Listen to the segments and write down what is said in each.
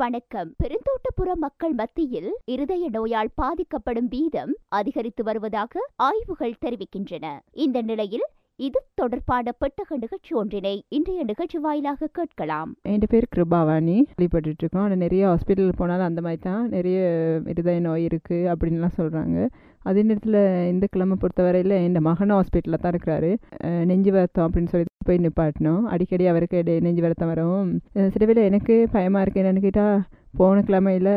வணக்கம். பெருந்தோட்டப்புற மக்கள் மத்தியில் இருதய நோயால் பாதிக்கப்படும் வீதம் அதிகரித்து வருவதாக ஆய்வுகள் தெரிவிக்கின்றன. இந்த நிலையில் இது தொடர்பான பெட்டக நிகழ்ச்சி ஒன்றினை இன்றைய நிகழ்ச்சி வாயிலாக கேட்கலாம். என் பேர் கிருபாவாணி. வழிபட்டுட்டு இருக்கோம் ஆனால் நிறைய ஹாஸ்பிட்டல் போனாலும் அந்த மாதிரி தான் நிறைய இருதய நோய் இருக்குது அப்படின்லாம் சொல்கிறாங்க அதே நேரத்தில் இந்த கிழமை பொறுத்தவரையில் என் மகனும் ஹாஸ்பிட்டலில் தான் இருக்கிறாரு. நெஞ்சு வருத்தம் அப்படின்னு சொல்லி போய் நிப்பாட்டினோம் அடிக்கடி அவருக்கு இடையே நெஞ்சு வருத்தம் வரும். சில வேலை எனக்கு பயமாக இருக்குது என்னென்னு கேட்டால் போன கிழமையில்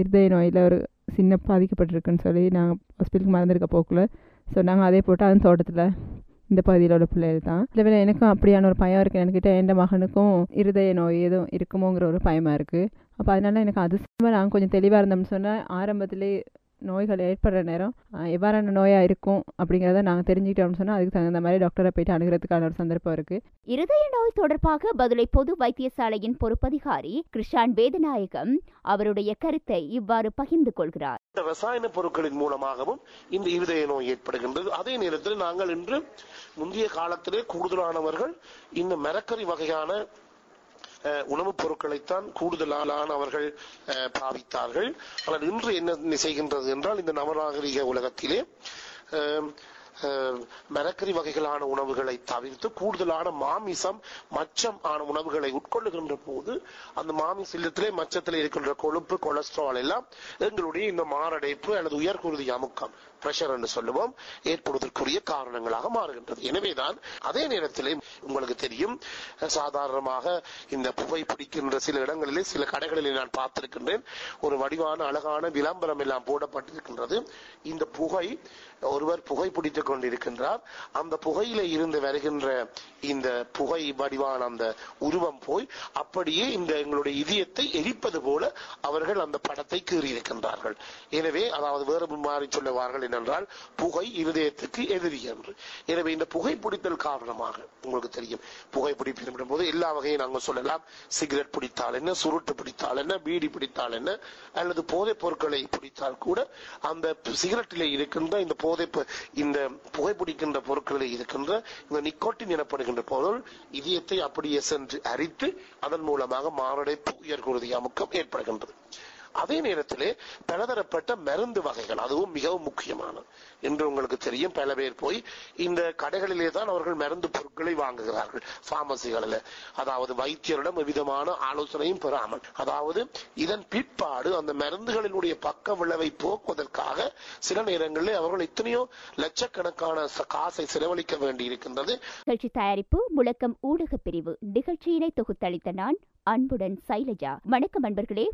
இருதய நோயில் ஒரு சின்ன பாதிக்கப்பட்டிருக்குன்னு சொல்லி நாங்கள் ஹாஸ்பிட்டலுக்கு மறந்துருக்க போக்குள்ள ஸோ நாங்கள் அதே போட்டு அதுவும் தோட்டத்தில் இந்த பகுதியில் உள்ள பிள்ளைகள் தான். சில வேலை எனக்கும் அப்படியான ஒரு பயம் இருக்குது என்கிட்ட என் மகனுக்கும் இருதய நோய் எதுவும் இருக்குமோங்கிற ஒரு பயமாக இருக்குது அப்போ அதனால எனக்கு அது சம்பந்தமா நாங்கள் கொஞ்சம் தெளிவாக இருந்தோம்னு சொன்னால் ஆரம்பத்திலே நோய்கள் ஏற்படுற நேரம் எவ்வாறான நோயாக இருக்கும் அப்படிங்கிறத நாங்கள் தெரிஞ்சுக்கிட்டோம்னு சொன்னால் அதுக்கு தகுந்த மாதிரி டாக்டரை போயிட்டு அணுகிறதுக்கான ஒரு சந்தர்ப்பம் இருக்குது இருதய நோய் தொடர்பாக பதுளை பொது வைத்தியசாலையின் பொறுப்பதிகாரி கிருஷான் வேதநாயகம் அவருடைய கருத்தை இவ்வாறு பகிர்ந்து கொள்கிறார். இந்த ரசாயன பொருட்களின் மூலமாகவும் இந்த இருதய நோய் ஏற்படுகின்றது. அதே நேரத்தில் நாங்கள் இன்று முந்தைய காலத்திலே கூடுதலானவர்கள் இந்த மரக்கறி வகையான உணவுப் பொருட்களைத்தான் கூடுதலான அவர்கள் பாவித்தார்கள். ஆனால் இன்று என்ன செய்கின்றது என்றால் இந்த நவநாகரிக உலகத்திலே அஹ், மரக்கறி வகைகளான உணவுகளை தவிர்த்து கூடுதலான மாமிசம் மச்சம் ஆன உணவுகளை உட்கொள்ளுகின்ற போது அந்த மாமிசத்திலே மச்சத்திலே இருக்கின்ற கொழுப்பு கொலஸ்ட்ரால் எல்லாம் எங்களுடைய இந்த மாரடைப்பு அல்லது உயர்குருதி அமுக்கம். பிரஷர் என்று சொல்லுவோம் ஏற்படுவதற்குரிய காரணங்களாக மாறுகின்றது. எனவேதான் அதே நேரத்திலே உங்களுக்கு தெரியும் சாதாரணமாக இந்த புகை பிடிக்கின்ற சில இடங்களிலே சில கடைகளிலே நான் பார்த்திருக்கின்றேன் ஒரு வடிவான அழகான விளம்பரம் எல்லாம் போடப்பட்டிருக்கின்றது. இந்த புகை ஒருவர் புகை பிடித்துக் கொண்டிருக்கின்றார். அந்த புகையில இருந்து வருகின்ற இந்த புகை வடிவான அந்த உருவம் போய் அப்படியே இந்த எங்களுடைய இதயத்தை எரிப்பது போல அவர்கள் அந்த படத்தை கீறியிருக்கின்றார்கள். எனவே அதாவது வேறு மாறி சொல்லுவார்கள் என்னென்றால் புகை இருதயத்துக்கு எதிரி என்று. எனவே இந்த புகைப்பிடித்தல் காரணமாக உங்களுக்கு தெரியும். புகைப்பிடிப்பிடும் போது எல்லா வகையும் நாங்கள் சொல்லலாம். சிகரெட் பிடித்தால் என்ன சுருட்டு பிடித்தால் என்ன பீடி பிடித்தால் என்ன அல்லது போதைப் பொருட்களை பிடித்தால் கூட அந்த சிகரெட்டிலே இருக்கின்ற இந்த போதை பொ- இந்த புகைப்பிடிக்கின்ற பொருட்களில் இருக்கின்ற இந்த நிக்கோட்டின் எனப்படுகின்ற பொருள் இதயத்தை அப்படியே சென்று அரித்து அதன் மூலமாக மாரடைப்பு உயர்குருதி அமுக்கம் ஏற்படுகின்றது. அதே நேரத்திலே பலதரப்பட்ட மருந்து வகைகள் அதுவும் மிகவும் முக்கியமானது என்று உங்களுக்கு தெரியும் பல பேர் போய் இந்த கடைகளிலே தான் அவர்கள் மருந்து பொருட்களை வாங்குகிறார்கள் பார்மசிகளில் அதாவது வைத்தியரிடம் விதமான ஆலோசனையும் பெறாமல். அதாவது இதன் பிற்பாடு அந்த மருந்துகளினுடைய பக்க விளைவை போக்குவதற்காக சில நேரங்களில் அவர்கள் எத்தனையோ லட்சக்கணக்கான காசை செலவழிக்க வேண்டியிருக்கின்றது. நிகழ்ச்சி தயாரிப்பு முழக்கம் ஊடக பிரிவு. நிகழ்ச்சியினை தொகுத்தளித்த நான் அன்புடன் சைலஜா. வணக்கம் அன்பர்களே.